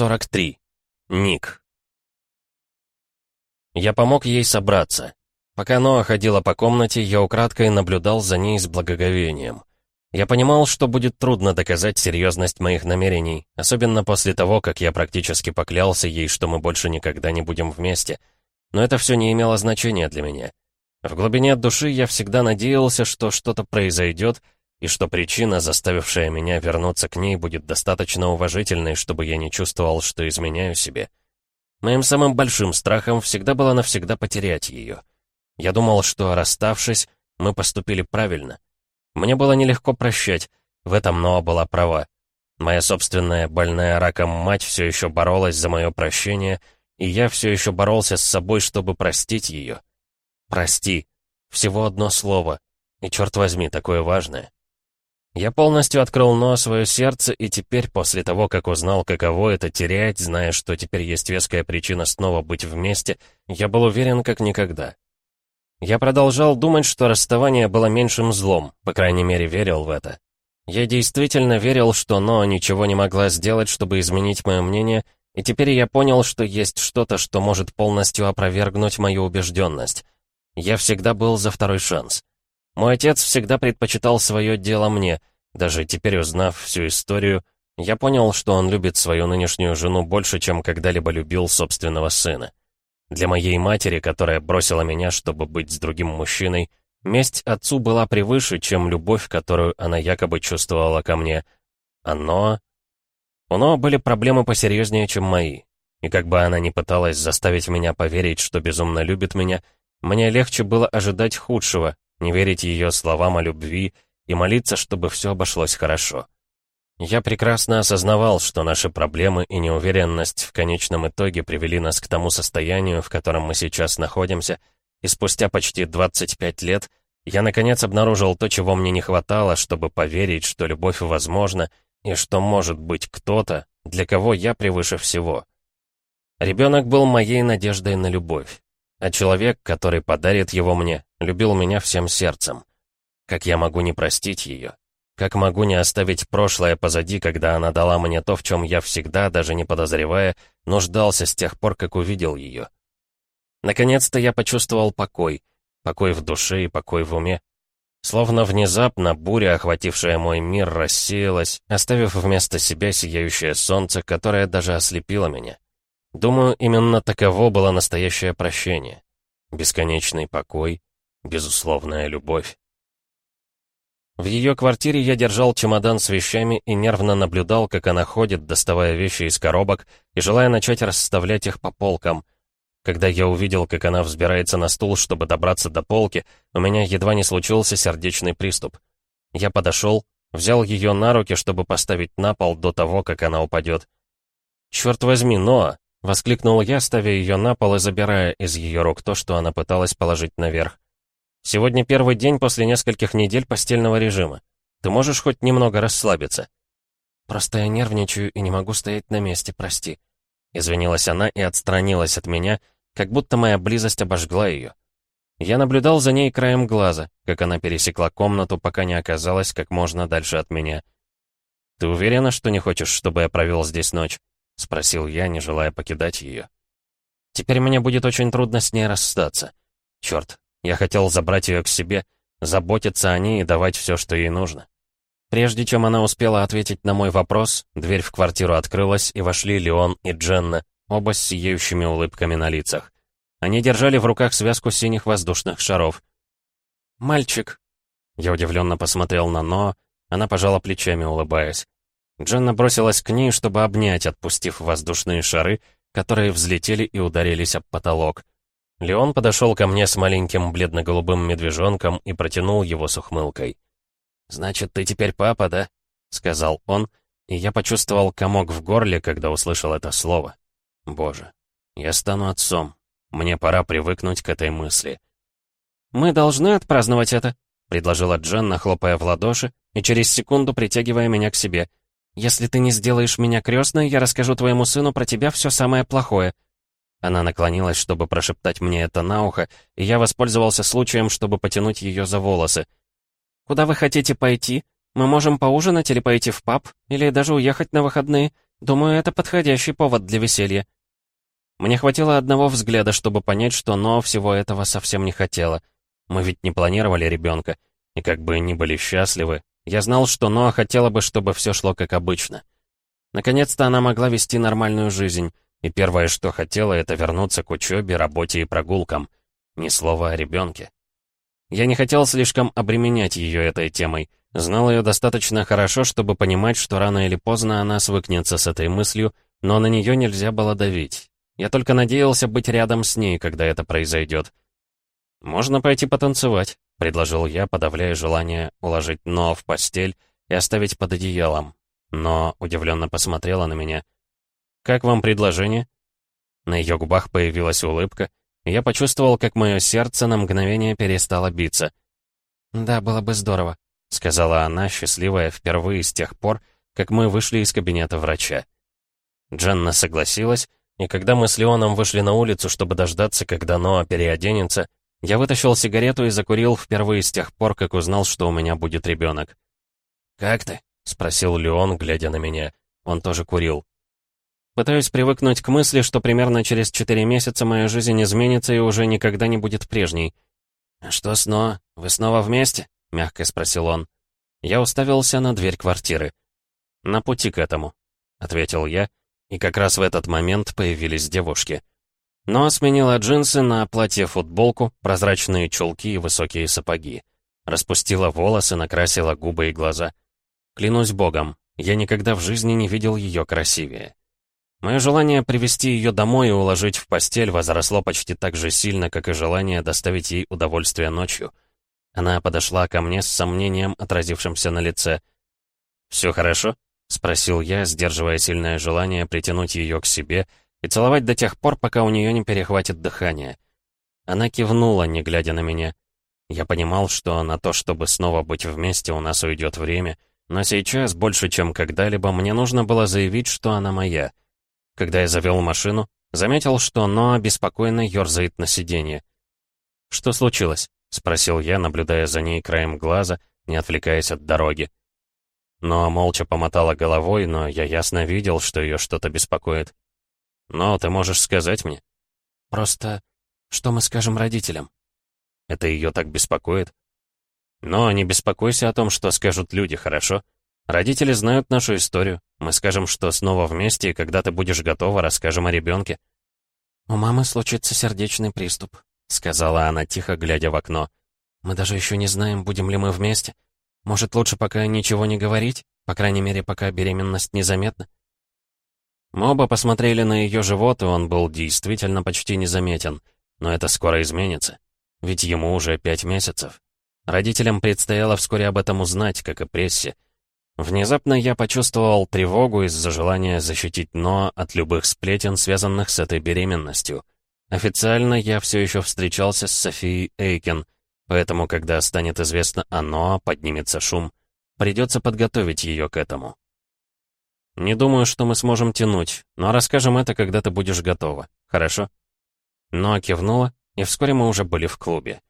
43. Ник. Я помог ей собраться. Пока Ноа ходила по комнате, я украдкой наблюдал за ней с благоговением. Я понимал, что будет трудно доказать серьезность моих намерений, особенно после того, как я практически поклялся ей, что мы больше никогда не будем вместе. Но это все не имело значения для меня. В глубине души я всегда надеялся, что что-то произойдет, и что причина, заставившая меня вернуться к ней, будет достаточно уважительной, чтобы я не чувствовал, что изменяю себе. Моим самым большим страхом всегда было навсегда потерять ее. Я думал, что, расставшись, мы поступили правильно. Мне было нелегко прощать, в этом Ноа была права. Моя собственная больная раком мать все еще боролась за мое прощение, и я все еще боролся с собой, чтобы простить ее. «Прости». Всего одно слово. И, черт возьми, такое важное. Я полностью открыл Ноа свое сердце, и теперь, после того, как узнал, каково это терять, зная, что теперь есть веская причина снова быть вместе, я был уверен как никогда. Я продолжал думать, что расставание было меньшим злом, по крайней мере, верил в это. Я действительно верил, что Ноа ничего не могла сделать, чтобы изменить мое мнение, и теперь я понял, что есть что-то, что может полностью опровергнуть мою убежденность. Я всегда был за второй шанс. Мой отец всегда предпочитал свое дело мне. Даже теперь, узнав всю историю, я понял, что он любит свою нынешнюю жену больше, чем когда-либо любил собственного сына. Для моей матери, которая бросила меня, чтобы быть с другим мужчиной, месть отцу была превыше, чем любовь, которую она якобы чувствовала ко мне. А Ноа... У Ноа были проблемы посерьезнее, чем мои. И как бы она ни пыталась заставить меня поверить, что безумно любит меня, мне легче было ожидать худшего, не верить ее словам о любви и молиться, чтобы все обошлось хорошо. Я прекрасно осознавал, что наши проблемы и неуверенность в конечном итоге привели нас к тому состоянию, в котором мы сейчас находимся, и спустя почти 25 лет я наконец обнаружил то, чего мне не хватало, чтобы поверить, что любовь возможна и что может быть кто-то, для кого я превыше всего. Ребенок был моей надеждой на любовь. А человек, который подарит его мне, любил меня всем сердцем. Как я могу не простить ее? Как могу не оставить прошлое позади, когда она дала мне то, в чем я всегда, даже не подозревая, нуждался с тех пор, как увидел ее? Наконец-то я почувствовал покой. Покой в душе и покой в уме. Словно внезапно буря, охватившая мой мир, рассеялась, оставив вместо себя сияющее солнце, которое даже ослепило меня. Думаю, именно таково было настоящее прощение. Бесконечный покой, безусловная любовь. В ее квартире я держал чемодан с вещами и нервно наблюдал, как она ходит, доставая вещи из коробок и желая начать расставлять их по полкам. Когда я увидел, как она взбирается на стул, чтобы добраться до полки, у меня едва не случился сердечный приступ. Я подошел, взял ее на руки, чтобы поставить на пол до того, как она упадет. «Черт возьми, Ноа!» — воскликнул я, ставя ее на пол и забирая из ее рук то, что она пыталась положить наверх. «Сегодня первый день после нескольких недель постельного режима. Ты можешь хоть немного расслабиться?» «Просто я нервничаю и не могу стоять на месте, прости». Извинилась она и отстранилась от меня, как будто моя близость обожгла ее. Я наблюдал за ней краем глаза, как она пересекла комнату, пока не оказалась как можно дальше от меня. «Ты уверена, что не хочешь, чтобы я провел здесь ночь?» — спросил я, не желая покидать ее. «Теперь мне будет очень трудно с ней расстаться. Черт, я хотел забрать ее к себе, заботиться о ней и давать все, что ей нужно». Прежде чем она успела ответить на мой вопрос, дверь в квартиру открылась, и вошли Леон и Дженна, оба с сияющими улыбками на лицах. Они держали в руках связку синих воздушных шаров. «Мальчик!» Я удивленно посмотрел на Ноа, она пожала плечами, улыбаясь. Дженна бросилась к ней, чтобы обнять, отпустив воздушные шары, которые взлетели и ударились об потолок. Леон подошел ко мне с маленьким бледно-голубым медвежонком и протянул его с ухмылкой. «Значит, ты теперь папа, да?» — сказал он, и я почувствовал комок в горле, когда услышал это слово. «Боже, я стану отцом. Мне пора привыкнуть к этой мысли». «Мы должны отпраздновать это», — предложила Дженна, хлопая в ладоши и через секунду притягивая меня к себе — «Если ты не сделаешь меня крестной, я расскажу твоему сыну про тебя все самое плохое». Она наклонилась, чтобы прошептать мне это на ухо, и я воспользовался случаем, чтобы потянуть ее за волосы. «Куда вы хотите пойти? Мы можем поужинать или пойти в паб, или даже уехать на выходные. Думаю, это подходящий повод для веселья». Мне хватило одного взгляда, чтобы понять, что Но всего этого совсем не хотела. Мы ведь не планировали ребенка, и как бы ни были счастливы, я знал, что Ноа хотела бы, чтобы все шло как обычно. Наконец-то она могла вести нормальную жизнь, и первое, что хотела, это вернуться к учебе, работе и прогулкам. Ни слова о ребенке. Я не хотел слишком обременять ее этой темой. Знал ее достаточно хорошо, чтобы понимать, что рано или поздно она свыкнется с этой мыслью, но на нее нельзя было давить. Я только надеялся быть рядом с ней, когда это произойдет. «Можно пойти потанцевать», — предложил я, подавляя желание уложить Но в постель и оставить под одеялом. Но удивленно посмотрела на меня. «Как вам предложение?» На ее губах появилась улыбка, и я почувствовал, как мое сердце на мгновение перестало биться. «Да, было бы здорово», — сказала она, счастливая впервые с тех пор, как мы вышли из кабинета врача. Дженна согласилась, и когда мы с Леоном вышли на улицу, чтобы дождаться, когда Ноа переоденется, я вытащил сигарету и закурил впервые с тех пор, как узнал, что у меня будет ребенок. «Как ты?» — спросил Леон, глядя на меня. Он тоже курил. Пытаюсь привыкнуть к мысли, что примерно через четыре месяца моя жизнь изменится и уже никогда не будет прежней. «А что снова? Вы снова вместе?» — мягко спросил он. Я уставился на дверь квартиры. «На пути к этому», — ответил я, и как раз в этот момент появились девушки. Но сменила джинсы на платье-футболку, прозрачные чулки и высокие сапоги. Распустила волосы, накрасила губы и глаза. Клянусь богом, я никогда в жизни не видел ее красивее. Мое желание привести ее домой и уложить в постель возросло почти так же сильно, как и желание доставить ей удовольствие ночью. Она подошла ко мне с сомнением, отразившимся на лице. «Все хорошо?» — спросил я, сдерживая сильное желание притянуть ее к себе и целовать до тех пор, пока у нее не перехватит дыхание. Она кивнула, не глядя на меня. Я понимал, что на то, чтобы снова быть вместе, у нас уйдет время, но сейчас, больше чем когда-либо, мне нужно было заявить, что она моя — когда я завел машину, заметил, что Ноа беспокойно ерзает на сиденье. «Что случилось?» — спросил я, наблюдая за ней краем глаза, не отвлекаясь от дороги. Ноа молча помотала головой, но я ясно видел, что ее что-то беспокоит. «Но ты можешь сказать мне?» «Просто, что мы скажем родителям?» «Это ее так беспокоит?» «Но не беспокойся о том, что скажут люди, хорошо? Родители знают нашу историю. Мы скажем, что снова вместе, и когда ты будешь готова, расскажем о ребенке. «У мамы случится сердечный приступ», — сказала она, тихо глядя в окно. «Мы даже еще не знаем, будем ли мы вместе. Может, лучше пока ничего не говорить, по крайней мере, пока беременность незаметна?» Мы оба посмотрели на ее живот, и он был действительно почти незаметен. Но это скоро изменится. Ведь ему уже пять месяцев. Родителям предстояло вскоре об этом узнать, как и прессе. Внезапно я почувствовал тревогу из-за желания защитить Ноа от любых сплетен, связанных с этой беременностью. Официально я все еще встречался с Софией Эйкен, поэтому, когда станет известно о Ноа, поднимется шум. Придется подготовить ее к этому. Не думаю, что мы сможем тянуть, но расскажем это, когда ты будешь готова, хорошо? Ноа кивнула, и вскоре мы уже были в клубе.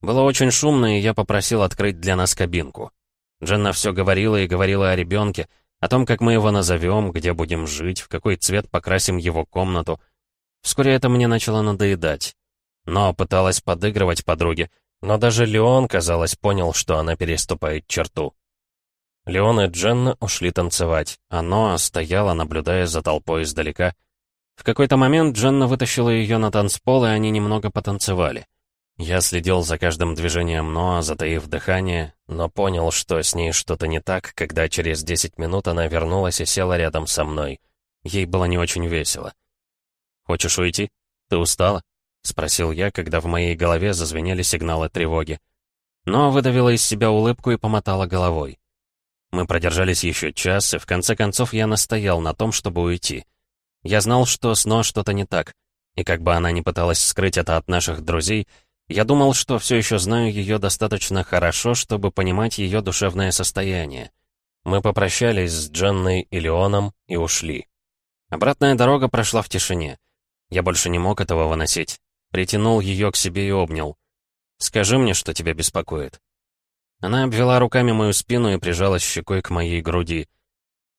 Было очень шумно, и я попросил открыть для нас кабинку. Дженна все говорила и говорила о ребенке, о том, как мы его назовем, где будем жить, в какой цвет покрасим его комнату. Вскоре это мне начало надоедать. Но пыталась подыгрывать подруге, но даже Леон, казалось, понял, что она переступает черту. Леон и Дженна ушли танцевать, а Ноа стояла, наблюдая за толпой издалека. В какой-то момент Дженна вытащила ее на танцпол, и они немного потанцевали. Я следил за каждым движением Ноа, затаив дыхание, но понял, что с ней что-то не так, когда через 10 минут она вернулась и села рядом со мной. Ей было не очень весело. «Хочешь уйти? Ты устала?» — спросил я, когда в моей голове зазвенели сигналы тревоги. Но выдавила из себя улыбку и помотала головой. Мы продержались еще час, и в конце концов я настоял на том, чтобы уйти. Я знал, что с Но что-то не так, и как бы она ни пыталась скрыть это от наших друзей — я думал, что все еще знаю ее достаточно хорошо, чтобы понимать ее душевное состояние. Мы попрощались с Дженной и Леоном и ушли. Обратная дорога прошла в тишине. Я больше не мог этого выносить. Притянул ее к себе и обнял. «Скажи мне, что тебя беспокоит». Она обвела руками мою спину и прижалась щекой к моей груди.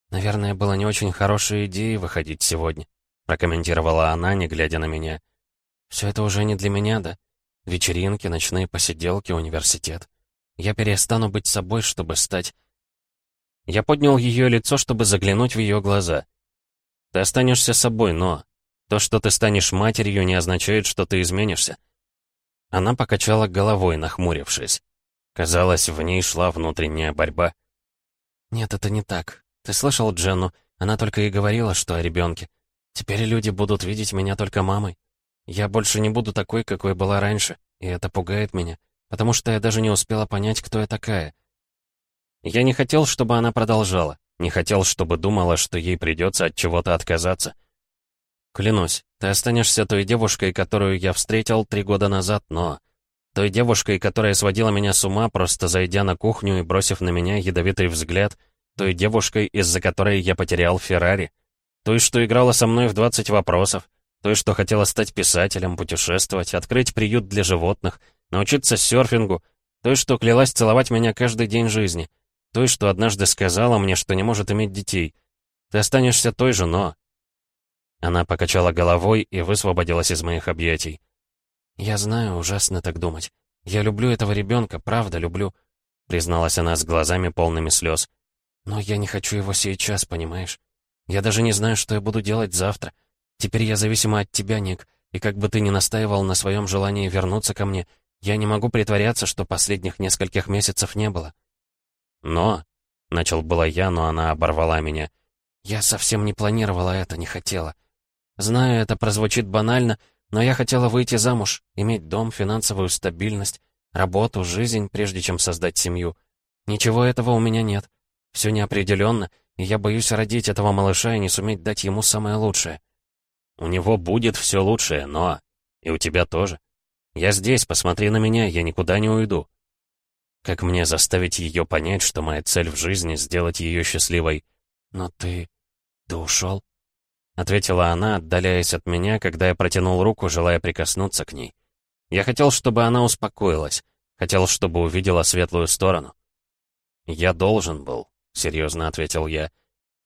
«Наверное, было не очень хорошей идеей выходить сегодня», прокомментировала она, не глядя на меня. «Все это уже не для меня, да? Вечеринки, ночные посиделки, университет. Я перестану быть собой, чтобы стать...» Я поднял ее лицо, чтобы заглянуть в ее глаза. «Ты останешься собой, но то, что ты станешь матерью, не означает, что ты изменишься». Она покачала головой, нахмурившись. Казалось, в ней шла внутренняя борьба. «Нет, это не так. Ты слышал Дженну? Она только и говорила, что о ребенке. Теперь люди будут видеть меня только мамой. Я больше не буду такой, какой была раньше, и это пугает меня, потому что я даже не успела понять, кто я такая». Я не хотел, чтобы она продолжала, не хотел, чтобы думала, что ей придется от чего-то отказаться. Клянусь, ты останешься той девушкой, которую я встретил три года назад, но... Той девушкой, которая сводила меня с ума, просто зайдя на кухню и бросив на меня ядовитый взгляд. Той девушкой, из-за которой я потерял Феррари. Той, что играла со мной в 20 вопросов. Той, что хотела стать писателем, путешествовать, открыть приют для животных, научиться серфингу. Той, что клялась целовать меня каждый день жизни. Той, что однажды сказала мне, что не может иметь детей. Ты останешься той же, но... Она покачала головой и высвободилась из моих объятий. «Я знаю, ужасно так думать. Я люблю этого ребенка, правда люблю», — призналась она с глазами полными слез. «Но я не хочу его сейчас, понимаешь? Я даже не знаю, что я буду делать завтра. Теперь я зависима от тебя, Ник, и как бы ты ни настаивал на своем желании вернуться ко мне, я не могу притворяться, что последних нескольких месяцев не было». «Но...» — начал было я, но она оборвала меня. «Я совсем не планировала это, не хотела. Знаю, это прозвучит банально, но я хотела выйти замуж, иметь дом, финансовую стабильность, работу, жизнь, прежде чем создать семью. Ничего этого у меня нет. Все неопределенно, и я боюсь родить этого малыша и не суметь дать ему самое лучшее. У него будет все лучшее, но... И у тебя тоже. Я здесь, посмотри на меня, я никуда не уйду. Как мне заставить ее понять, что моя цель в жизни — сделать ее счастливой? Но ты... ты ушел? ответила она, отдаляясь от меня, когда я протянул руку, желая прикоснуться к ней. Я хотел, чтобы она успокоилась, хотел, чтобы увидела светлую сторону. «Я должен был», — серьезно ответил я.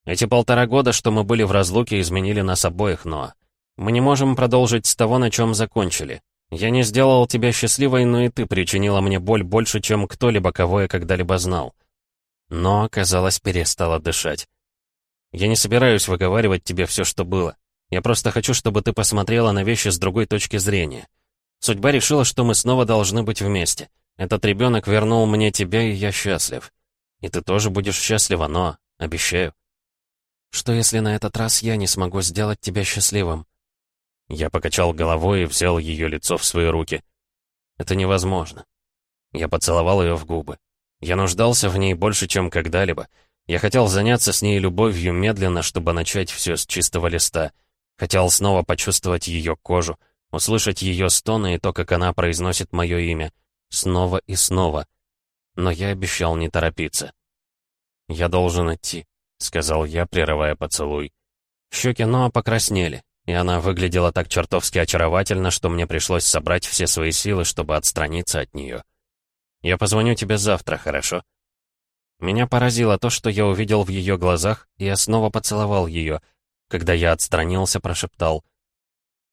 «Эти полтора года, что мы были в разлуке, изменили нас обоих, но мы не можем продолжить с того, на чем закончили. Я не сделал тебя счастливой, но и ты причинила мне боль больше, чем кто-либо, кого я когда-либо знал». Но, казалось, перестала дышать. Я не собираюсь выговаривать тебе все, что было. Я просто хочу, чтобы ты посмотрела на вещи с другой точки зрения. Судьба решила, что мы снова должны быть вместе. Этот ребенок вернул мне тебя, и я счастлив. И ты тоже будешь счастлива, но... Обещаю. Что если на этот раз я не смогу сделать тебя счастливым? Я покачал головой и взял ее лицо в свои руки. Это невозможно. Я поцеловал ее в губы. Я нуждался в ней больше, чем когда-либо. Я хотел заняться с ней любовью медленно, чтобы начать все с чистого листа. Хотел снова почувствовать ее кожу, услышать ее стоны и то, как она произносит мое имя. Снова и снова. Но я обещал не торопиться. «Я должен идти», — сказал я, прерывая поцелуй. Щеки Ноа покраснели, и она выглядела так чертовски очаровательно, что мне пришлось собрать все свои силы, чтобы отстраниться от нее. «Я позвоню тебе завтра, хорошо?» Меня поразило то, что я увидел в ее глазах, и я снова поцеловал ее. Когда я отстранился, прошептал.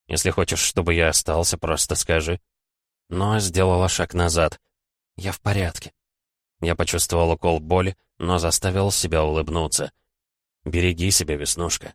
«Если хочешь, чтобы я остался, просто скажи». Но сделала шаг назад. «Я в порядке». Я почувствовал укол боли, но заставил себя улыбнуться. «Береги себя, Веснушка».